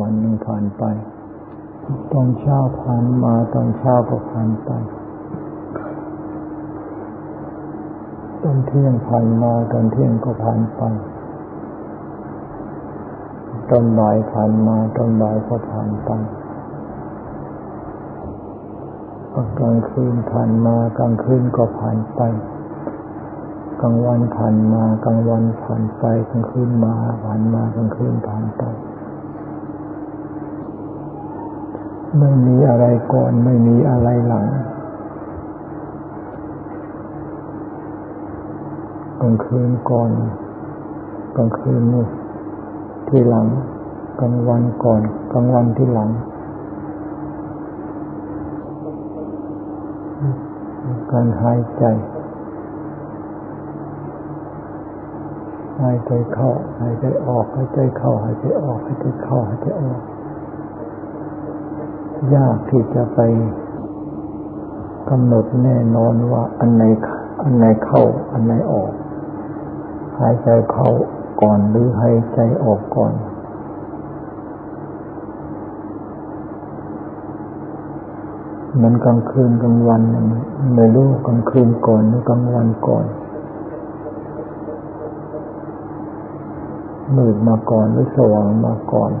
วันหนึ่งผ่านไป ตอนเช้าผ่านมาตอนเช้าก็ผ่านไป ตอนเที่ยงผ่านมาตอนเที่ยงก็ผ่านไปตอนบ่ายผ่านมาตอนบ่ายก็ผ่านไปกลางคืนผ่านมากลางคืนก็ผ่านไปกลางวันผ่านมากลางวันผ่านไปกลางคืนมาผ่านมากลางคืนผ่านไป ไม่มีอะไรก่อนไม่มีอะไรหลังกลางคืนก่อนกลางคืนนี่ที่หลังกลางวันก่อนกลางวันที่หลัง การหายใจหายใจเข้าหายใจออกหายใจเข้าหายใจออกหายใจเข้าหายใจออก ยากที่จะไปกำหนดแน่นอนว่าอันไหนอันไหนเข้า อันไหนออก หายใจเข้าก่อนหรือหายใจออกก่อนมันกลางคืนกลางวันไม่รู้กลางคืนก่อนหรือกลางวันก่อนมืดมาก่อนหรือสว่างมาก่อน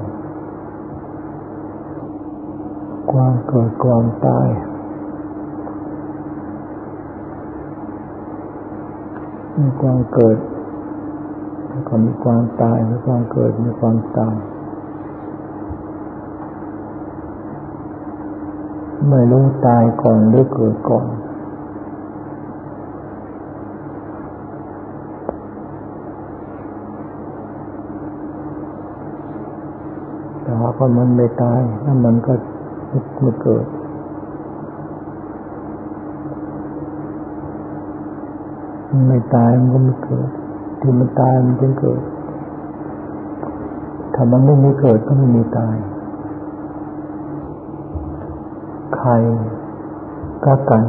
ความเกิดความตาย มีความเกิดก็มีความตาย มีความเกิด มีความตาย ไม่รู้ตายก่อนหรือเกิดก่อนแต่ว่าก็มันไม่ตายแล้วมันก็ ไม่เกิดไม่ตายมันก็ไม่เกิด ที่มันตายมันจึงเกิด ถ้ามันไม่มีเกิดก็ไม่มีตาย ไข่ก็ไก่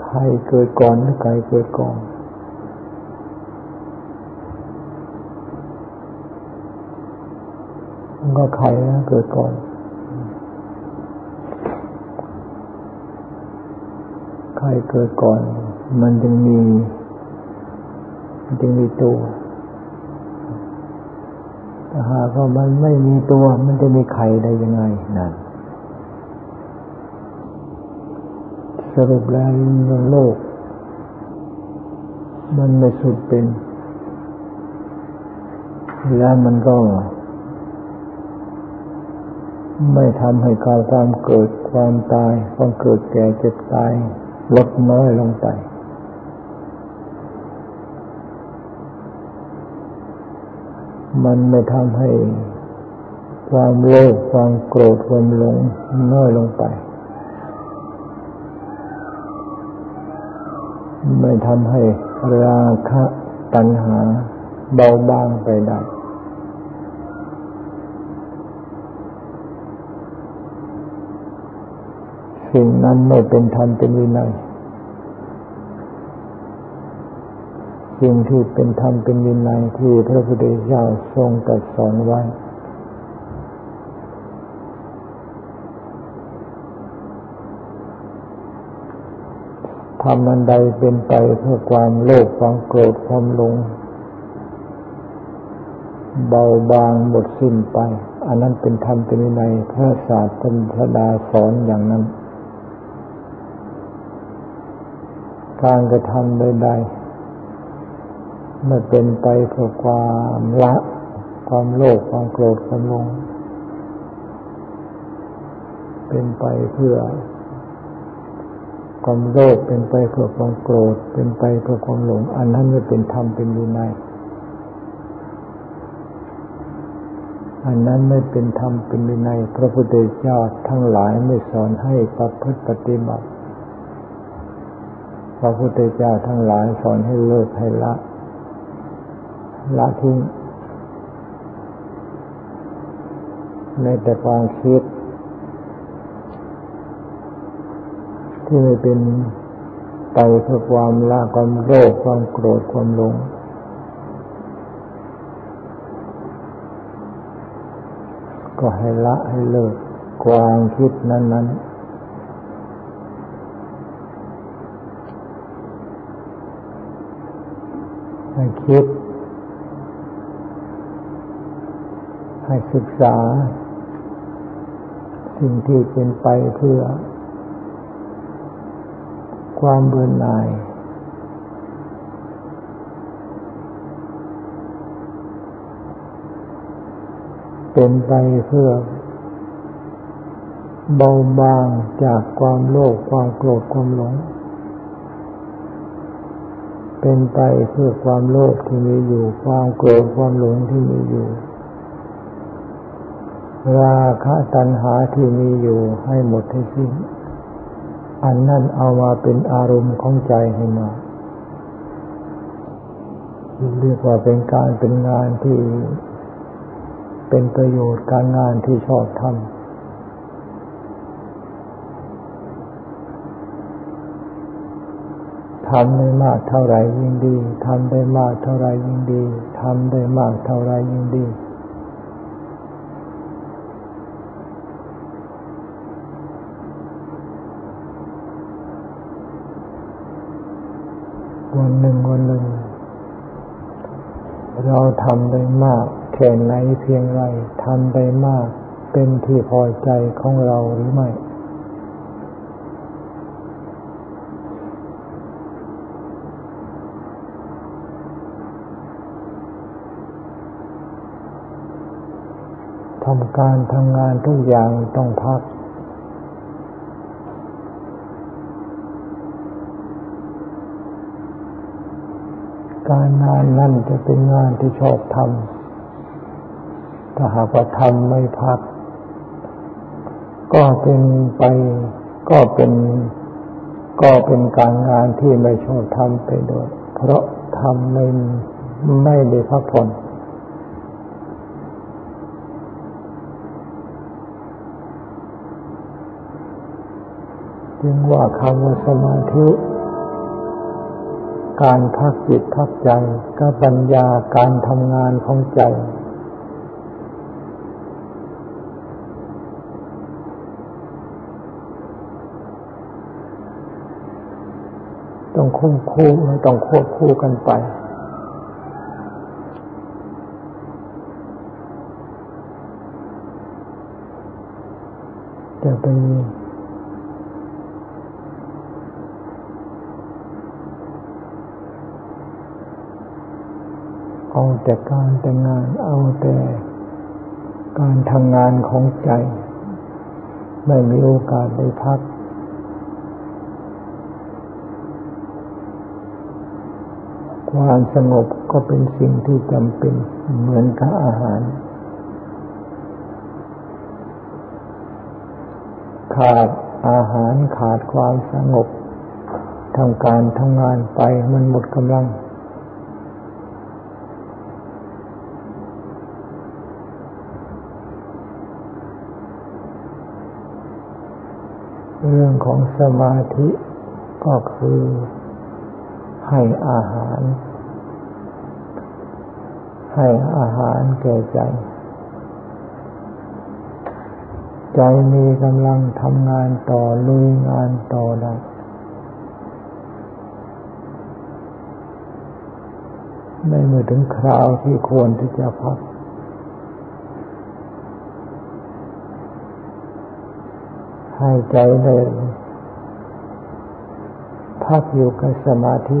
ไข่เกิดก่อนหรือไก่เกิดก่อน ก็ไข่นะเกิดก่อนไข่เกิดก่อน มันจึงมีมันจึงมีตัวแต่หากว่ามันไม่มีตัว มันจะมีไข่ได้ยังไงนั่นสรุปแล้วในโลก มันไม่สุดเป็น แล้วมันก็ ไม่ทำให้การความเกิดความตาย ความเกิดแก่เจ็บตาย ลดน้อยลงไปมันไม่ทำให้ความโลภความโกรธความหลงน้อยลงไป ไม่ทำให้ราคะตัณหาเบาบางไปได้ สิ่งนั้นไม่เป็นธรรมเป็นวินัยสิ่งที่เป็นธรรมเป็นวินัยที่พระพุทธเจ้าทรงตรัสสอนไว้ทำอันใดเป็นไปเพื่อความโลภความโกรธความหลงเบาบางหมดสิ้นไป อันนั้นเป็นธรรมเป็นวินัยพระศาสดาสอนอย่างนั้น การกระทำใดๆไม่เป็นไปเพื่อความละความโลภความโกรธความหลงเป็นไปเพื่อความโลภเป็นไปเพื่อความโกรธ เป็นไปเพื่อความหลง อันนั้นไม่เป็นธรรมเป็นวินัยอันนั้นไม่เป็นธรรมเป็นวินัยพระพุทธเจ้าทั้งหลายไม่สอนให้ประพฤติปฏิบัติ พระพุทธเจ้าทั้งหลายสอนให้เลิกให้ละ ละทิ้งในแต่ความคิด ที่ไม่เป็นไปเพื่อความละความโลภความโกรธความหลงก็ให้ละให้เลิกความคิดนั้นนั้น ให้คิด ให้ศึกษา สิ่งที่เป็นไปเพื่อ ความเบื่อหน่าย เป็นไปเพื่อ เบาบางจากความโลภความโกรธความหลง เป็นไปเพื่อความโลภที่มีอยู่ ความโกรธความหลงที่มีอยู่ ราคะตัณหาที่มีอยู่ให้หมดให้สิ้น อันนั่นเอามาเป็นอารมณ์ของใจให้มาเรียกว่าเป็นการเป็นงานที่เป็นประโยชน์การงานที่ชอบทำทำได้มากเท่าไรยิ่งดีทำได้มากเท่าไรยิ่งดีทำได้มากเท่าไรยิ่งดี วันหนึ่งวันหนึ่ง เราทำได้มากแค่ไหนเพียงไรทำได้มากเป็นที่พอใจของเราหรือไม่ ทำการทำงานทุกอย่างต้องพัก การงานนั่นจะเป็นงานที่ชอบทำถ้าหากว่าทำไม่พัก ก็เป็นไปก็เป็นก็เป็นการงานที่ไม่ชอบทำไปโดยเพราะทำไม่ไม่ได้พักผ่อน จึงว่าคำว่าสมาธิ การพักจิตพักใจกับปัญญาการทำงานของใจ ต้องคู่คู่ต้องควบคู่กันไปจะไป เอาแต่การแต่งงานเอาแต่การทำงานของใจ ไม่มีโอกาสได้พัก ความสงบก็เป็นสิ่งที่จำเป็นเหมือนกับอาหารขาดอาหารขาดความสงบทำการทำงานไปมันหมดกำลัง เรื่องของสมาธิก็คือให้อาหาร ให้อาหารแก่ใจ ใจมีกำลังทำงานต่อลุยงานต่อได้ไม่เมื่อถึงคราวที่ควรที่จะพัก ให้ใจได้พักอยู่กับสมาธิ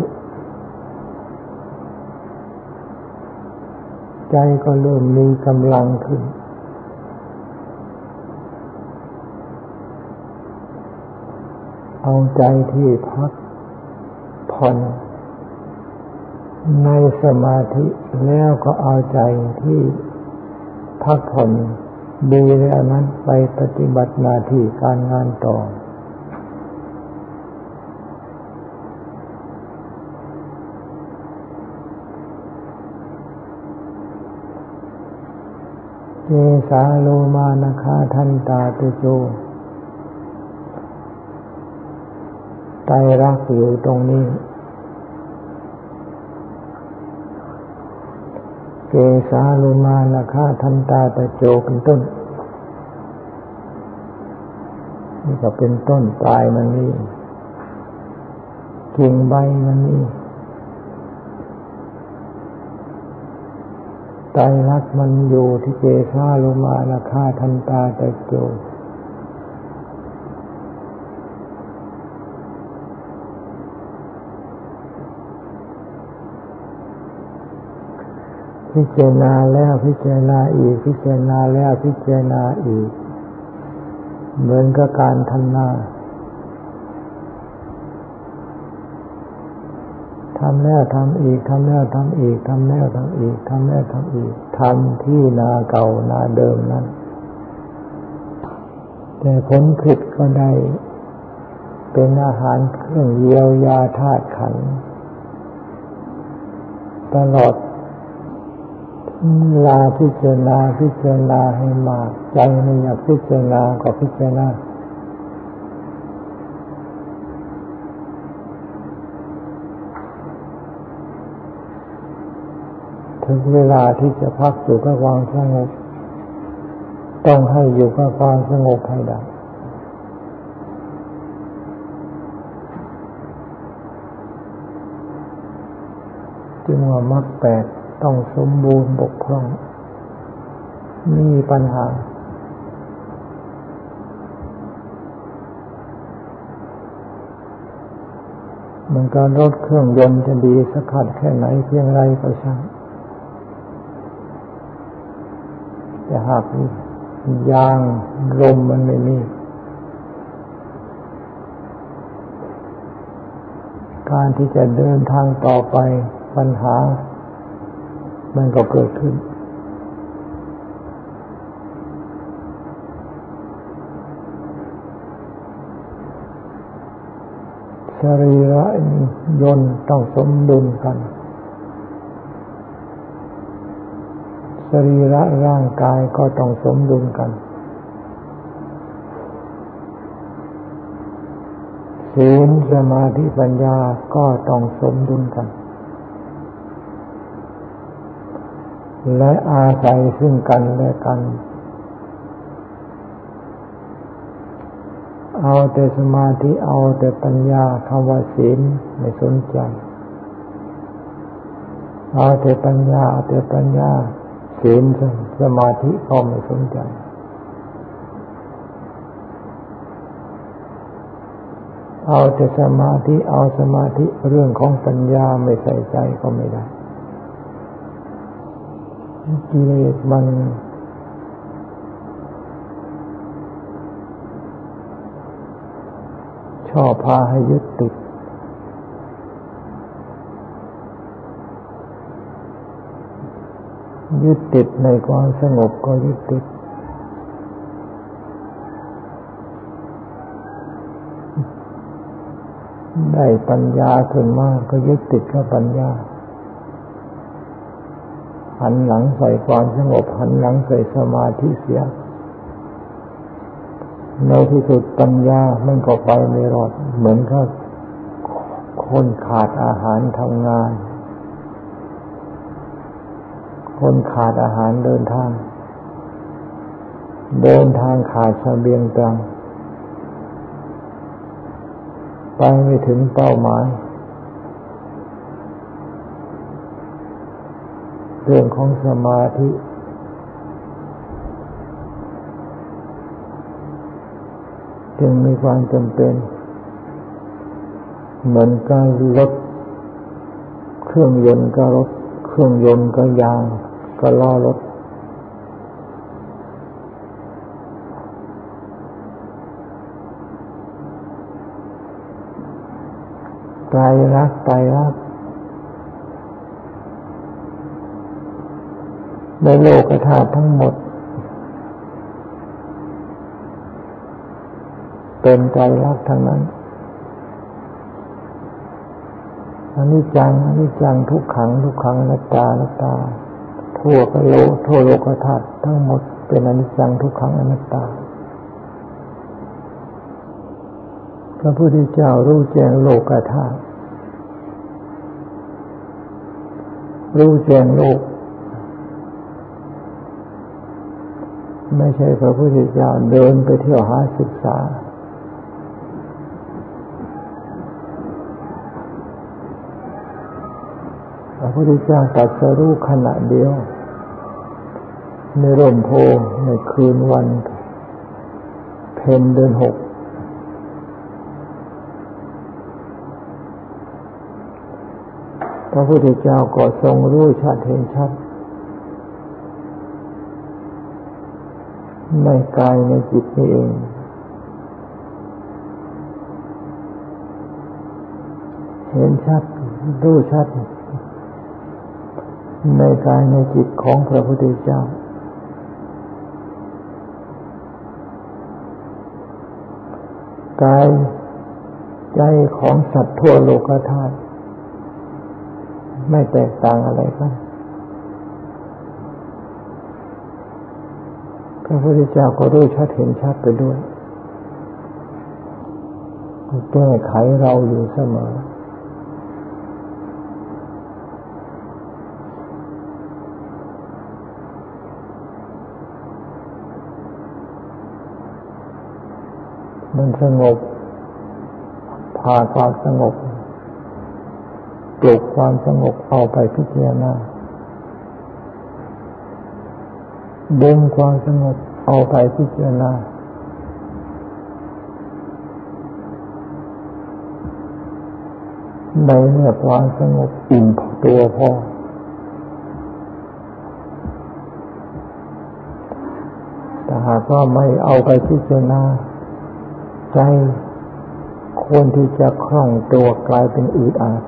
ใจก็เริ่มมีกำลังขึ้น เอาใจที่พักผ่อนในสมาธิแล้วก็เอาใจที่พักผ่อน ดีแล้วนั้นไปปฏิบัติหน้าที่การงานต่อ เจสาโลมานาคาทันตาตุโจใจรักอยู่ตรงนี้ สาลุมานาคาทันตาตะโจเป็นต้น นี่ก็เป็นต้นปลายมันนี่กิ่งใบมันนี่ไตรักมันอยู่ที่เจสาลุมานาคาทันตาตะโจ พิจารณาแล้วพิจารณาอีก พิจารณาแล้วพิจารณาอีก เหมือนกับการทำนาทำแล้วทำอีกทำแล้วทำอีกทำแล้วทำอีกทำแล้วทำอีกทำที่นาเก่านาเดิมนั้น แต่ผลผิดก็ได้ เป็นอาหารเครื่องเยียวยาธาตุขัน ตลอด ลาพิจารณาพิจารณาให้มากใจไม่อยากพิจารณาก็พิจารณาถึงเวลาที่จะพักอยู่กับความสงบต้องให้อยู่กับความสงบให้ได้จึงว่ามรรแปด ต้องสมบูรณ์บกพร่อง มีปัญหา เหมันการรถเครื่องยนต์จะดีสักขัดแค่ไหนเพียงไรก็ช่างแต่หากยางลมมันไม่มีการที่จะเดินทางต่อไปปัญหา มันก็เกิดขึ้น สรีระยนต์ต้องสมดุลกัน สรีระร่างกายก็ต้องสมดุลกัน ศีลสมาธิปัญญาก็ต้องสมดุลกัน และอาศัยซึ่งกันและกัน เอาแต่สมาธิเอาแต่ปัญญาคำว่าศีลไม่สนใจ เอาแต่ปัญญาเอาแต่ปัญญาศีลสมาธิก็ไม่สนใจเอาแต่สมาธิเอาสมาธิเรื่องของปัญญาไม่ใส่ใจก็ไม่ได้ กิเลสมันชอบพาให้ยึดติด ยึดติดในความสงบก็ยึดติด ได้ปัญญาขึ้นมากก็ยึดติดกับปัญญา หันหลังใส่ความสงบ หันหลังใส่สมาธิเสีย ในที่สุดปัญญามันก็ไปไม่รอด เหมือนกับคนขาดอาหารทำงาน คนขาดอาหารเดินทาง เดินทางขาดเสบียงตังไปไม่ถึงเป้าหมาย เรื่องของสมาธิ จึงมีความจำเป็น เหมือนการรถเครื่องยนต์ก็รถเครื่องยนต์ก็ยางก็ล้อรถไตรรักไตรรัก ในโลกธาตุทั้งหมด เป็นใจรักทั้งนั้นอันนี้จังอันนี้จังทุกขังทุกขังนัตตานัตตา ทั่วกโลทั่วโลกธาตุทั้งหมดเป็นอนิจจังทุกขังอนัตตา พระพุทธเจ้ารู้แจ้งโลกธาตุรู้แจ้งโลก ไม่ใช่พระพุทธเจ้าเดินไปเที่ยวหาศึกษา พระพุทธเจ้าตัดสรู้ขณะเดียว ในร่มโพในคืนวัน เพนเดือนหกพระพุทธเจ้าก็ทรงรู้ชัดเห็นชัด ในกายในจิตนี่เอง เห็นชัดรู้ชัด ในกายในจิตของพระพุทธเจ้า กายใจของสัตว์ทั่วโลกธาตุไม่แตกต่างอะไรกัน พระพุทธเจ้าก็รู้ชัดเห็นชัดไปด้วยแก้ไขเราอยู่เสมอมันสงบพาความสงบ ปลุกความสงบเอาไปพิจารณา ดึงความสงบเอาไปพิจารณาในเมื่อความสงบอิ่มตัวพอแต่หากว่าไม่เอาไปพิจารณาใจควรที่จะคล่องตัวกลายเป็นอืดอาด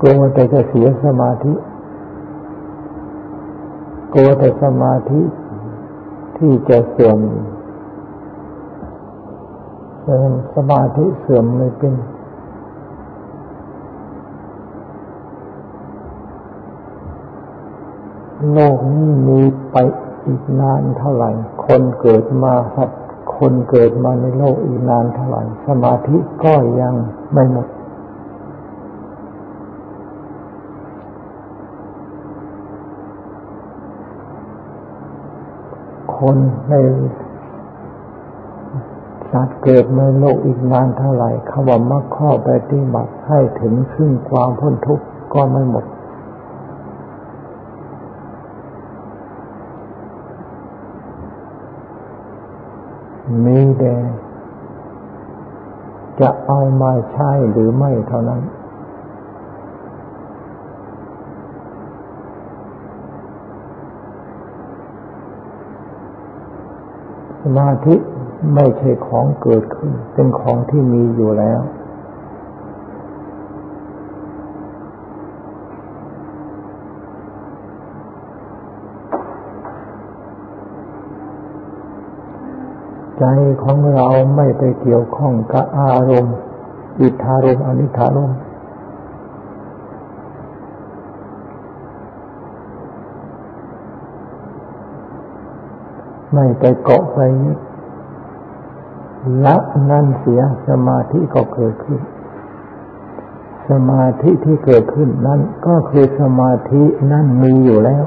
กลัวแต่จะเสียสมาธิ กลัวแต่สมาธิที่จะเสื่อมสมสมาธิเสื่อมไม่เป็นโลกนี้มีไปอีกนานเท่าไหร่ คนเกิดมาครับ คนเกิดมาในโลกอีกนานเท่าไหร่ สมาธิก็ยังไม่หมด คนในสัตว์เกิดในโลกอีกนานเท่าไหร่คำว่ามรรคข้อปฏิบัติให้ถึงซึ่งความพ้นทุกข์ก็ไม่หมด มีแต่จะเอามาใช้หรือไม่เท่านั้น มาธิไม่ใช่ของเกิดขึ้น เป็นของที่มีอยู่แล้ว ใจของเราไม่ไปเกี่ยวข้องกับอารมณ์ อิทธารมณ์อนิธารมณ์ ไม่ไปเกาะไปละนั่นเสียสมาธิก็เกิดขึ้น สมาธิที่เกิดขึ้นนั้นก็คือสมาธินั่นมีอยู่แล้ว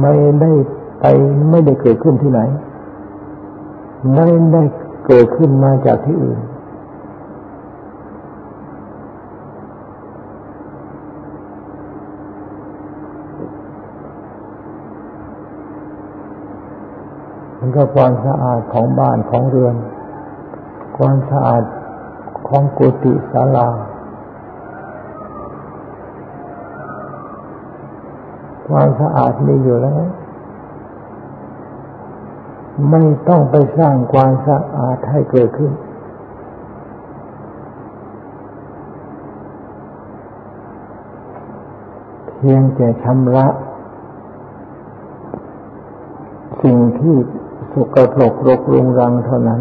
ไม่ได้ไปไม่ได้เกิดขึ้นที่ไหน ไม่ได้เกิดขึ้นมาจากที่อื่น ก็ความสะอาดของบ้านของเรือน ความสะอาดของกุฏิศาลา ความสะอาดมีอยู่แล้ว ไม่ต้องไปสร้างความสะอาดให้เกิดขึ้นเพียงแต่ชำระ สิ่งที่ สกปรกรกรุงรังเท่านั้น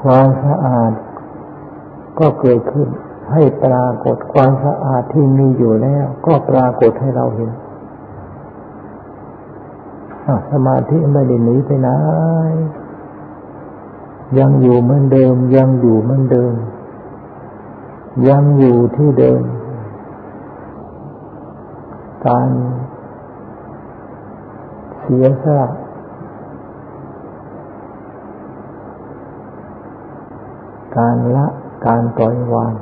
ความสะอาดก็เกิดขึ้น ให้ปรากฏความสะอาดที่มีอยู่แล้ว ก็ปรากฏให้เราเห็นสมาธิไม่ได้หนีไปไหนยังอยู่เหมือนเดิม ยังอยู่เหมือนเดิม ยังอยู่ที่เดิม การ สียสละการละการปล่อยวาง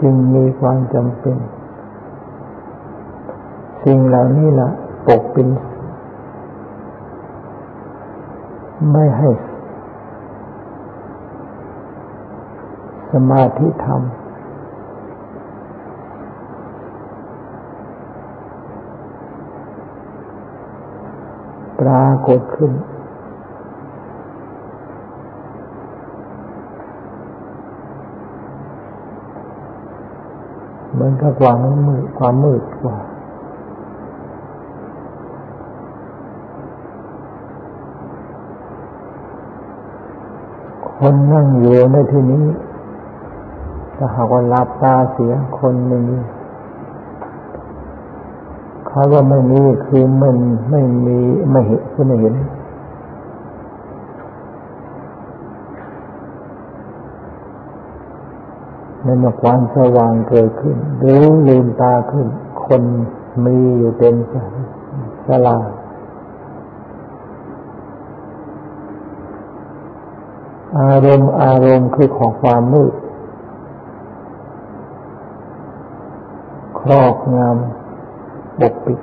จึงมีความจำเป็น สิ่งเหล่านี้ละปกปิดไม่ให้สมาธิธรรม ปรากฏขึ้น เหมือนกับความมืดความมืดกว่าคนนั่งอยู่ในที่นี้ถ้าหากว่าหลับตาเสียคนหนึ่ง เขาว่าไม่มีคือมันไม่มีไม่เห็นคือไม่เห็น ในเมื่อความสว่างเกิดขึ้นหรือลืมตาขึ้น คนมีอยู่เต็มสลาอารมณ์อารมณ์คือของความมืด ครอบงำ ปกปิด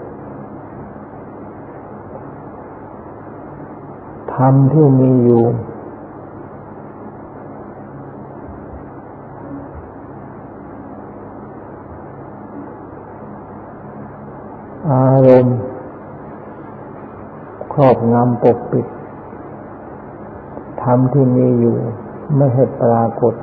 ธรรมที่มีอยู่ อารมณ์ครอบงำปกปิดธรรมที่มีอยู่ ไม่ให้ปรากฏ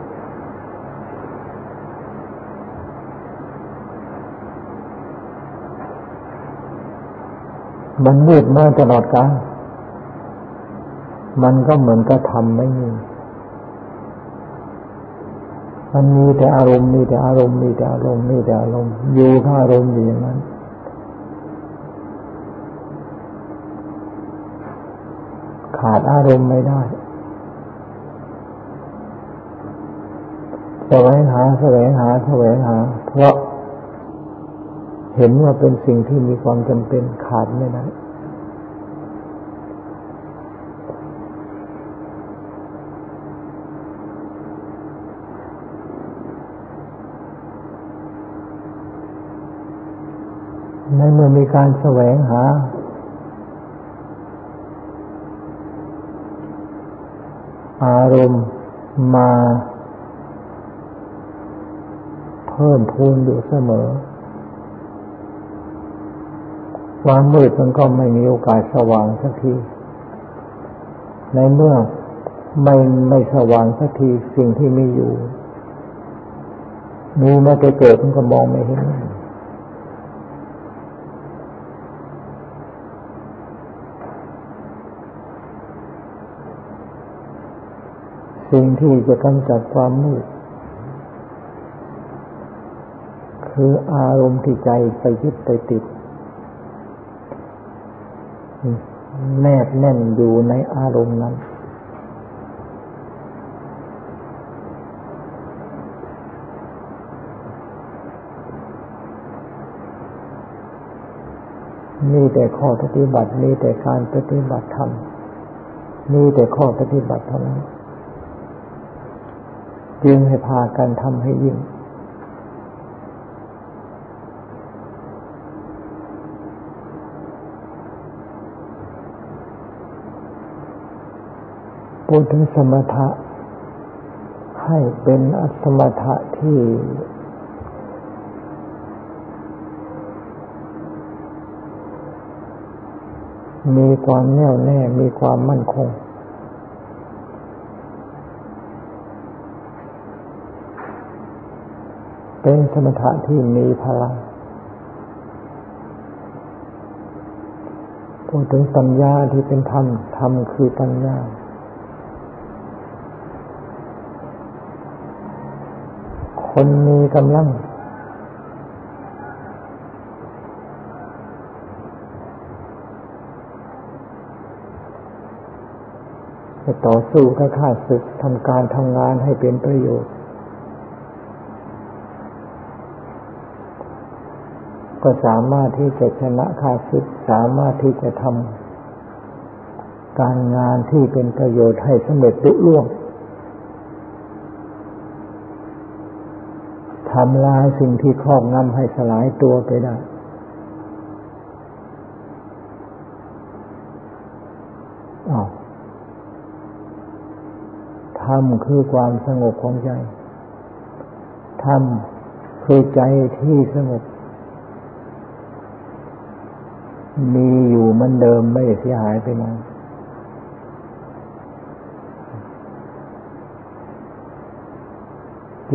มันมืดมาตลอดกาลมันก็เหมือนกับทำไม่มีมันมีแต่อารมณ์มีแต่อารมณ์มีแต่อารมณ์มีแต่อารมณ์อยู่กับอารมณ์อย่างนั้นขาดอารมณ์ไม่ได้แสวงหาแสวงหาแสวงหา เพราะ เห็นว่าเป็นสิ่งที่มีความจำเป็นขาดไม่ได้ในเมื่อมีการแสวงหา อารมณ์มา เพิ่มพูนอยู่เสมอ ความมืดมันก็ไม่มีโอกาสสว่างสักที ในเมื่อไม่ไม่สว่างสักทีสิ่งที่มีอยู่ มีมาแต่เกิดมันก็มองไม่เห็นสิ่งที่จะกำจัดความมืด คืออารมณ์ที่ใจไปยึดไปติด แนบแน่นอยู่ในอารมณ์นั้น มีแต่ข้อปฏิบัติ มีแต่การปฏิบัติธรรม มีแต่ข้อปฏิบัติเท่านั้น จึงให้พากันทำให้ยิ่งพู ดถึงสมถะให้เป็นอสมถะที่มีความแน่วแน่ มีความมั่นคง เป็นสมถะที่มีพลัง พูดถึงปัญญาที่เป็นธรรม ธรรมคือปัญญา คนมีกำลัง จะต่อสู้กับข้าศึกทำการทำงานให้เป็นประโยชน์ ก็สามารถที่จะชนะข้าศึกสามารถที่จะทำการงานที่เป็นประโยชน์ให้สำเร็จลุล่วง ทำลายสิ่งที่ครอบงำให้สลายตัวไปได้ธรรมคือความสงบของใจ ธรรมคือใจที่สงบ มีอยู่มันเดิมไม่เสียหายไปไหน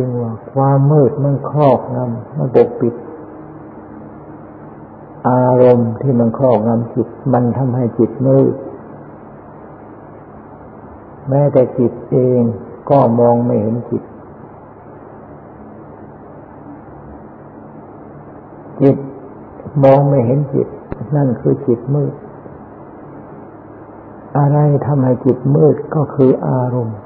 จึงว่า ความมืดมันครอบงำมันปกปิด อารมณ์ที่มันครอบงำจิต มันทำให้จิตมืด แม้แต่จิตเองก็มองไม่เห็นจิต จิตมองไม่เห็นจิต นั่นคือจิตมืด อะไรทำให้จิตมืดก็คืออารมณ์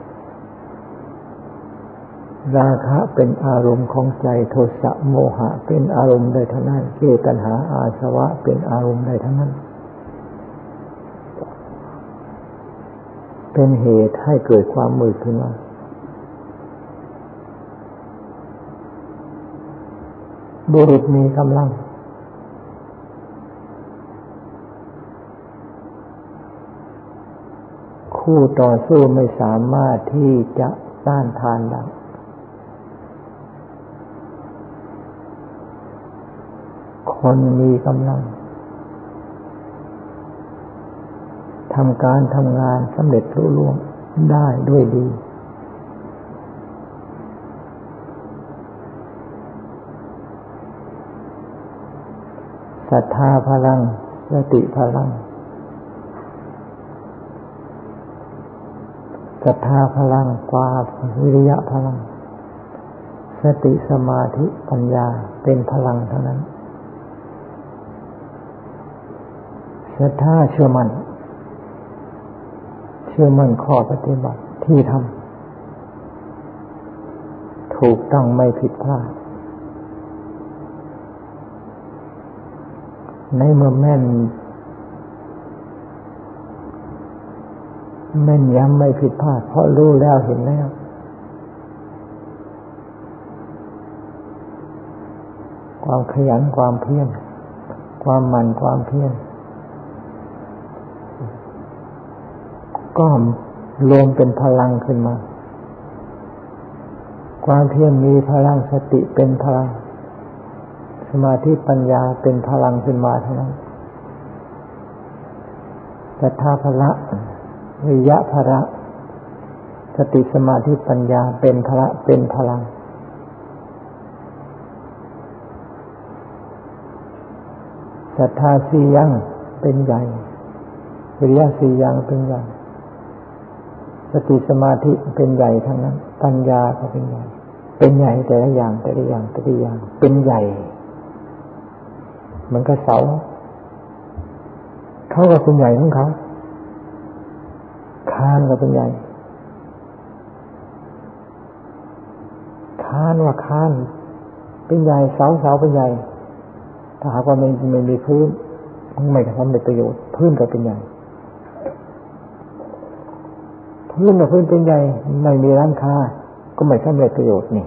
ราคะเป็นอารมณ์ของใจโทสะโมหะเป็นอารมณ์ได้ทั้งนั้นเกตัญหาอาสวะเป็นอารมณ์ได้ทั้งนั้น เป็นเหตุให้เกิดความมืดขึ้นมาบุรุษมีกำลัง คู่ต่อสู้ไม่สามารถที่จะต้านทานได้ คนมีกำลังทำการทำงานสำเร็จรุ่ล่วงได้ด้วยดี ศรัทธาพลังสติพลังศรัทธาพลังกวาวิริยะพลัง สติสมาธิปัญญาเป็นพลังเท่านั้น ศรัทธาเชื่อมัน่น เชื่อมั่นข้อปฏิบัติที่ทำถูกต้องไม่ผิดพลาด ในเมื่อแม่น แม่นย้ำไม่ผิดพลาด เพราะรู้แล้วเห็นแล้วความขยันความเพียรความมันความเพียร ก็รวมเป็นพลังขึ้นมา ความเพียรมีพลังสติเป็นพลัง สมาธิปัญญาเป็นพลังขึ้นมาเท่านั้นศรัทธาพละวิยะพระสติสมาธิปัญญาเป็นพละเป็นพลัง ศรัทธาสี่ยังเป็นใหญ่วิริยะสี่ยังเป็นใหญ่ สติสมาธิเป็นใหญ่ทั้งนั้น ปัญญาก็เป็นใหญ่ เป็นใหญ่แต่ละอย่างแต่ละอย่างแต่ละอย่าง เป็นใหญ่มันก็เสาเขาก็เป็นใหญ่ของเขาคานก็เป็นใหญ่คานว่าคาน เป็นใหญ่เสาเสาเป็นใหญ่ ถ้าหากว่าไม่ไม่มีพื้นมันไม่ทำเป็นประโยชน์ พื้นก็เป็นใหญ่ พื้นกับพื้นเป็นใหญ่ไม่มีร้านค้า ก็ไม่สำเร็จประโยชน์นี่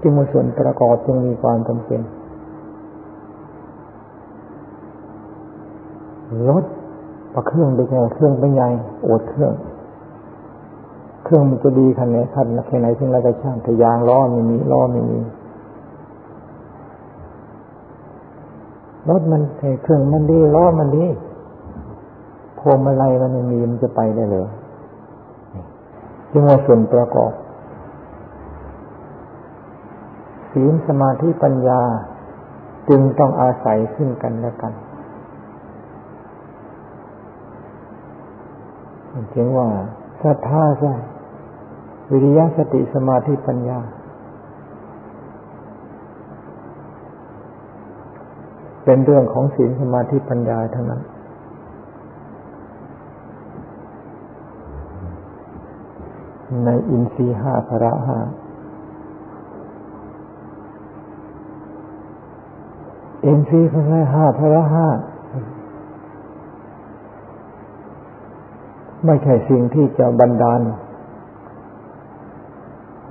จึงมีส่วนประกอบจึงมีความจำเป็นรถประเครื่องเป็นไงเครื่องเป็นใหญ่โอดเครื่อง เครื่องมันจะดีขนาดไหนขันแค่ไหนเพียงไรก็ช่างแต่ยางล้อไม่มีล้อไม่มีรถมันเครื่องมันดีล้อมันดี พวงมาลัยมันมีมันจะไปได้เลยจึงว่าส่วนประกอบ ศีลสมาธิปัญญาจึงต้องอาศัยซึ่งกันและกันจึงว่าศรัทธาใช่วิริยะสติสมาธิปัญญา เป็นเรื่องของศีลสมาธิปัญญาเทั้งนั้น ในอินทรีห้าพระห้าอินทรีย์พระห้าพระห้าไม่ใช่สิ่งที่จะบันดาล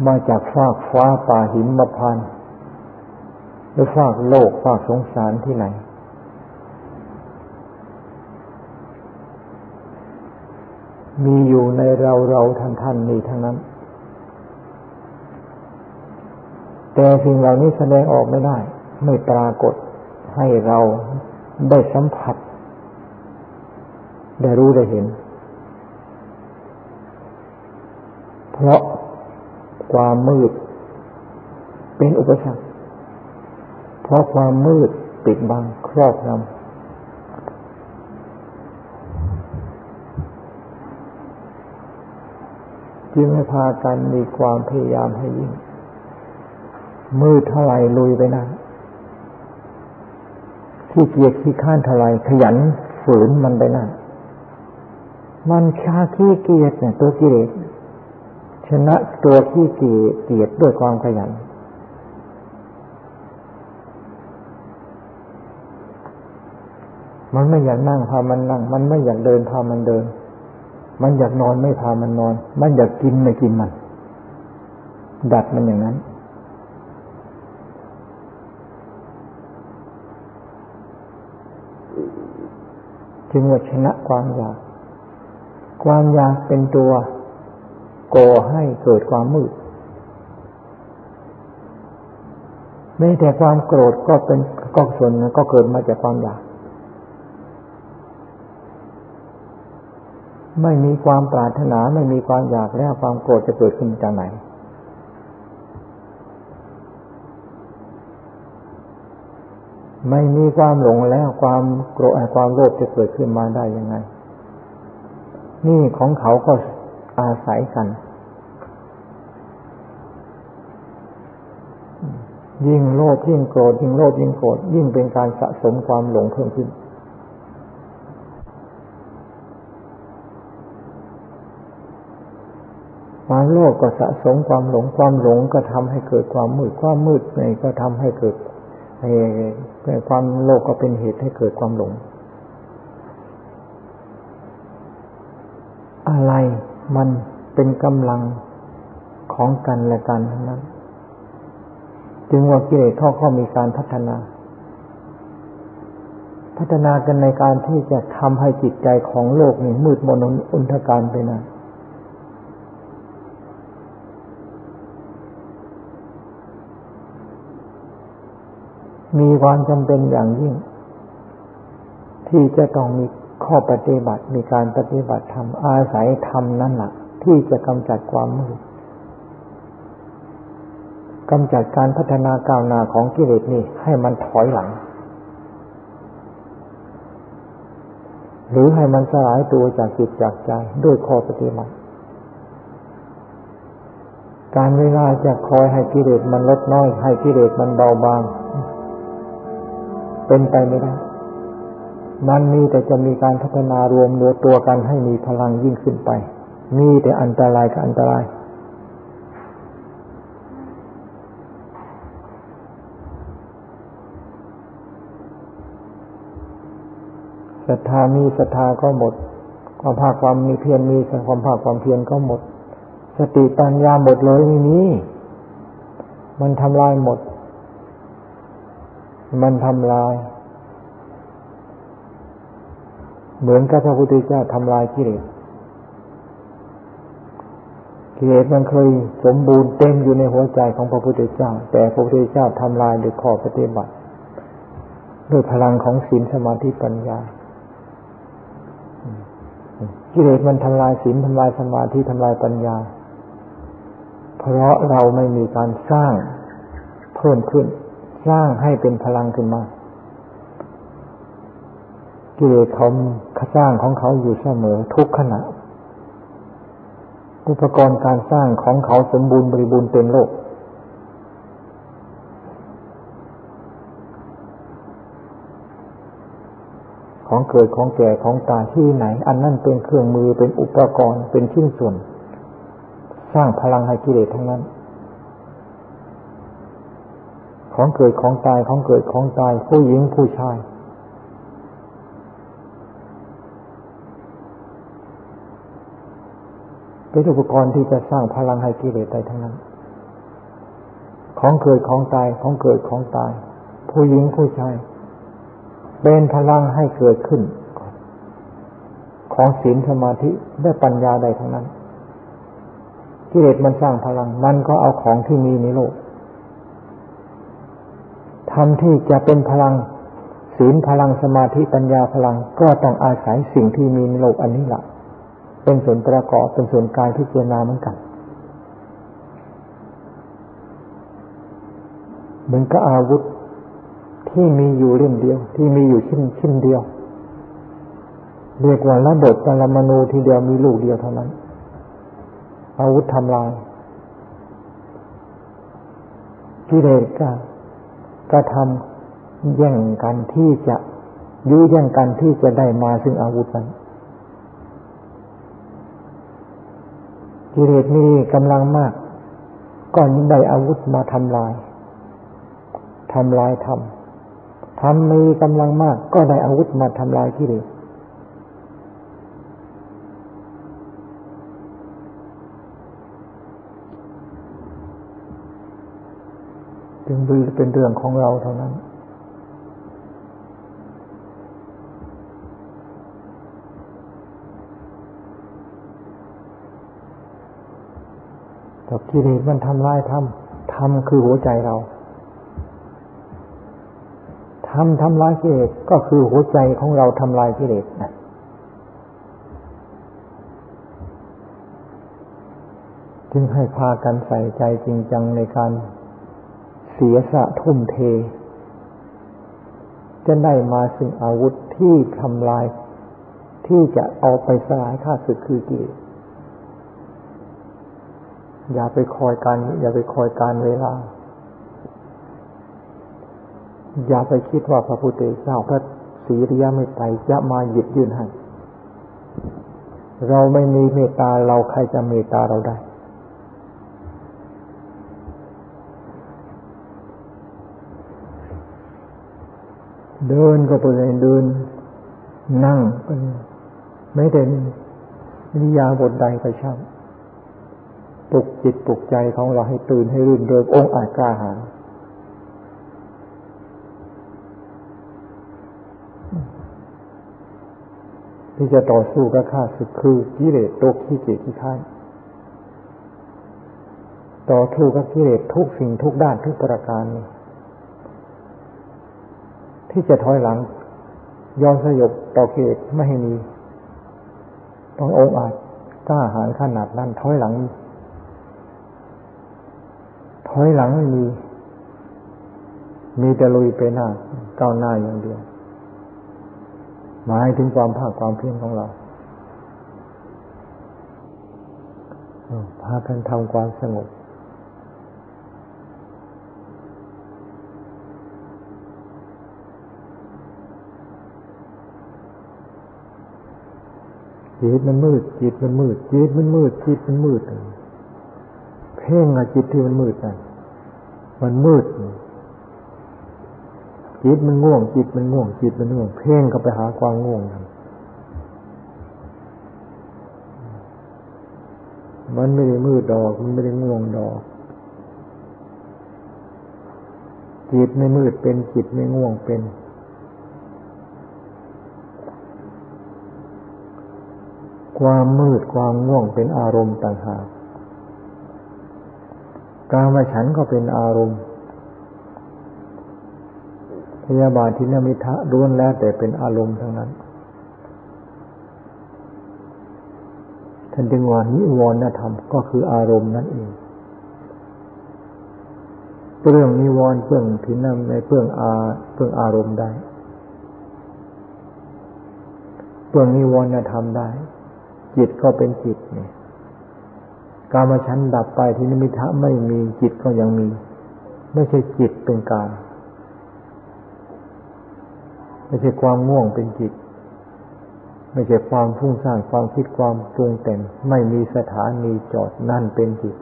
มาจากฟากฟ้าป่าหิมพานหรือฟากโลกฟากสงสารที่ไหน มีอยู่ในเราเราท่านท่านนี้ทั้งนั้น แต่สิ่งเหล่านี้แสดงออกไม่ได้ ไม่ปรากฏให้เราได้สัมผัส ได้รู้ได้เห็น เพราะความมืด เป็นอุปสรรค เพราะความมืดปิดบังครอบงำ จึงให้พากันมีความพยายามให้ยิ่ง มืดเท่าไรลุยไปนะขี้เกียจขี้ข้านเท่าไรขยันฝืนมันไปนะมันชาขี้เกียจเนี่ยตัวกิเลสชนะตัวที่เกียเกียดด้วยความขยันมันไม่อยากนั่งพามันนั่ง มันไม่อยากเดินพามันเดิน มันอยากนอนไม่พามันนอน มันอยากกินไม่กินมัน ดัดมันอย่างนั้น จึงว่าชนะความอยาก ความอยากเป็นตัวก่อให้เกิดความมืดแม้แต่ความโกรธก็เป็นก็ส่วนก็เกิดมาจากความอยาก ไม่มีความปรารถนาไม่มีความอยากแล้วความโกรธจะเกิดขึ้นจากไหน ไม่มีความหลงแล้วความโกรธความโลภจะเกิดขึ้นมาได้ยังไง นี่ของเขาก็อาศัยกัน ยิ่งโลภยิ่งโกรธยิ่งโลภยิ่งโกรธยิ่งเป็นการสะสมความหลงเพิ่มขึ้น ความโลภก็สะสมความหลงความหลงก็ทำให้เกิดความมืดความมืดนี่ก็ทำให้เกิดความโลภก็เป็นเหตุให้เกิดความหลง อะไรมันเป็นกำลังของกันและกันทั้งนั้น จึงว่ากิเลสเขาก็มีการพัฒนา พัฒนากันในการที่จะทำให้จิตใจของโลกนี้มืดมนอุนทการไปนะ มีความจำเป็นอย่างยิ่ง ที่จะต้องมีข้อปฏิบัติมีการปฏิบัติธรรมอาศัยธรรมนั่นแหละที่จะกำจัดความมืดกำจัดการพัฒนาก้าวหน้าของกิเลสนี่ให้มันถอยหลัง หรือให้มันสลายตัวจากจิตจากใจด้วยข้อปฏิบัติการเวลาจะคอยให้กิเลสมันลดน้อย ให้กิเลสมันเบาบาง เป็นไปไม่ได้ มันมีแต่จะมีการพัฒนารวมตัวตัวกันให้มีพลังยิ่งขึ้นไป มีแต่อันตรายกับอันตราย ศรัทธามีศรัทธาก็หมด ความภาคความมีเพียรมีความภาคความเพียรก็หมด สติปัญญาหมดเลยไม่มีมันทำลายหมด มันทำลาย เหมือนกับพระพุทธเจ้าทำลายกิเลสกิเลสมันเคยสมบูรณ์เต็มอยู่ในหัวใจของพระพุทธเจ้า แต่พระพุทธเจ้าทำลายด้วยข้อปฏิบัติ ด้วยพลังของศีลสมาธิปัญญากิเลสมันทำลายศีลทำลายสมาธิทำลายปัญญา เพราะเราไม่มีการสร้างเพิ่มขึ้น สร้างให้เป็นพลังขึ้นมากิเลสเขาสร้างของเขาอยู่เสมอทุกขณะ อุปกรณ์การสร้างของเขาสมบูรณ์บริบูรณ์เต็มโลก ของเกิดของแก่ของตายที่ไหน อันนั่นเป็นเครื่องมือเป็นอุปกรณ์เป็นชิ้นส่วน สร้างพลังให้กิเลสทั้งนั้น ของเกิดของตายของเกิดของตาย ผู้หญิงผู้ชายเป็นอุปกรณ์ที่จะสร้างพลังให้กิเลสได้ทั้งนั้น ของเกิดของตายของเกิดของตาย ผู้หญิงผู้ชาย เป็นพลังให้เกิดขึ้น ของศีลสมาธิและปัญญาใดทั้งนั้นกิเลสมันสร้างพลัง มันก็เอาของที่มีในโลก ทำที่จะเป็นพลังศีลพลังสมาธิปัญญาพลังก็ต้องอาศัยสิ่งที่มีในโลกอันนี้แหละเป็นส่วนประกอบเป็นส่วนกายที่เจนาเหมือนกันเหมือนกับอาวุธที่มีอยู่เล่มเดียว ที่มีอยู่ชิ้นชิ้นเดียว เรียกว่าระบบปรมาณูทีเดียวมีลูกเดียวเท่านั้น อาวุธทำลายกิเลสก็ กระทำแย่งกันที่จะยื้อแย่งกันที่จะได้มาซึ่งอาวุธนั้นกิเลสนี้กำลังมาก ก็ยิ่งได้อาวุธมาทำลายทำลายธรรมธรรมมีกำลังมาก ก็ได้อาวุธมาทำลายกิเลส จึงเป็นเรื่องของเราเท่านั้นแต่กิเลสมันทำลายธรรมธรรมคือหัวใจเราทำทำลายกิเลสก็คือหัวใจของเราทำลายกิเลสนะจึงให้พากันใส่ใจจริงจังในการ เสียสะทุ่มเท จะได้มาซึ่งอาวุธที่ทำลาย ที่จะเอาไปสลายข้าศึกคือกิเลสอย่าไปคอยการอย่าไปคอยการเวลา อย่าไปคิดว่าพระพุทธเจ้าพระศรีริยะไม่ไปจะมาหยิบยื่นให้เราไม่มีเมตตาเราใครจะเมตตาเราได้ เดินก็ไปเลยเดิน นั่งก็ไม่ได้นิยาบทใดก็ช่างปลุกจิตปลุกใจของเราให้ตื่นให้รื่นเริงองค์อาจกล้าหาญที่จะต่อสู้กับข้าศึกคือกิเลสตัวขี้เกียจขี้ข้านต่อสู้กับกิเลสทุกสิ่งทุกด้านทุกประการ ที่จะถอยหลังย้อนสยบต่อกิเลสไม่ให้มีต้ององอาจกล้าหาญขนาดนั้นถอยหลัง ถอยหลังไม่มี มีแต่ลุยไปหน้าก้าวหน้าอย่างเดียว หมายถึงความภาคความเพียรของเราพากันทำความสงบ จิตมันมืด จิตมันมืด จิตมันมืด จิตมันมืด เพ่งอะจิตที่มันมืดน่ะมันมืด จิตมันง่วง จิตมันง่วง จิตมันง่วง เพ่งก็ไปหาความง่วงนันมันไม่ได้มืดดอก มันไม่ได้ง่วงดอก จิตไม่มืดเป็น จิตไม่ง่วงเป็น ความมืดความง่วงเป็นอารมณ์ต่างหากการมาฉันก็เป็นอารมณ์ พยาบาททินมิทะล้วนแล้วแต่เป็นอารมณ์ทั้งนั้น ท่านจึงว่านิวรณธรรมก็คืออารมณ์นั่นเองเรื่องนิวรณ์เรื่องทินมในเรื่องอาเรื่องอารมณ์ได้เรื่องนิวรณธรรมได้ จิตก็เป็นจิตเนี่ยกามฉันดับไปที่นิมิทะไม่มีจิตก็ยังมี ไม่ใช่จิตเป็นกามไม่ใช่ความง่วงเป็นจิต ไม่ใช่ความฟุ้งซ่านความคิดความปรุงแต่งไม่มีสถานีจอดนั่นเป็นจิต